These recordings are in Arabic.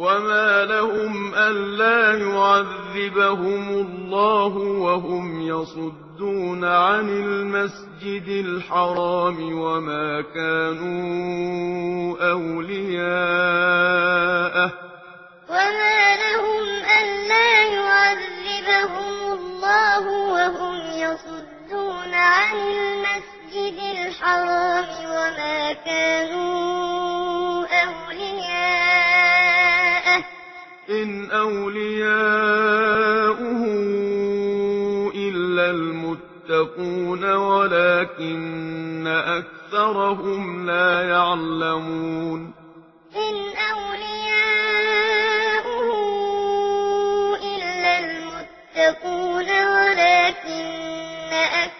وما لهم ألا يعذبهم الله وهم يصدون عن المسجد الحرام وما كانوا أولياءه وما لهم ألا يعذبهم الله وهم يصدون عن المسجد الحرام وما كانوا إن أولياؤه إلا المتقون ولكن أكثرهم لا يعلمون إن أولياؤه إلا المتقون ولكن أكثرهم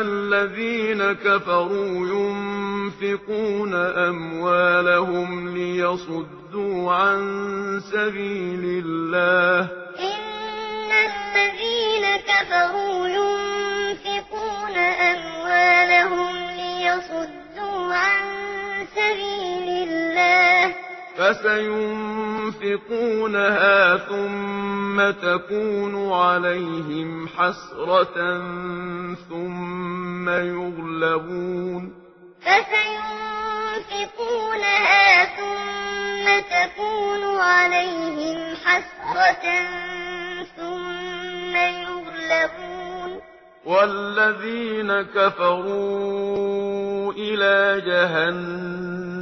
الذين كفروا ينفقون أموالهم ليصدوا عن سبيل الله. إن الذين كفروا فسينفقونها ثم تكون عليهم حسرة ثم يغلبون فسينفقونها ثم تكون عليهم حسرة ثم يغلبون والذين كفروا إلى جهنم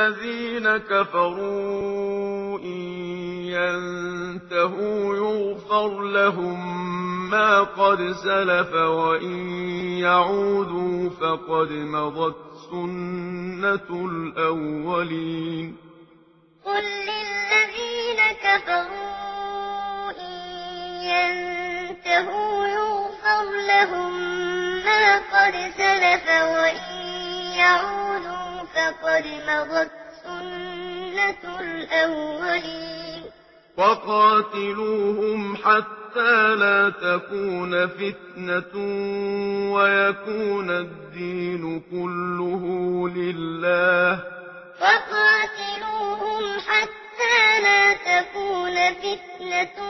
الذين كفروا إن ينتهوا يغفر لهم ما قد سلف وإن يعودوا فقد مضت سنة الأولين. قل للذين كفروا إن ينتهوا يغفر لهم ما قد سلف وإن يعودوا فقد مضت سنة الأولين وقاتلوهم حتى لا تكون فتنة ويكون الدين كله لله وقاتلوهم حتى لا تكون فتنة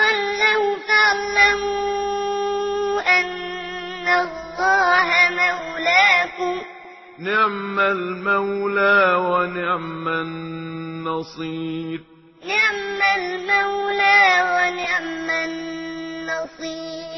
نعم المولى ونعم النصير. نعم المولى ونعم النصير.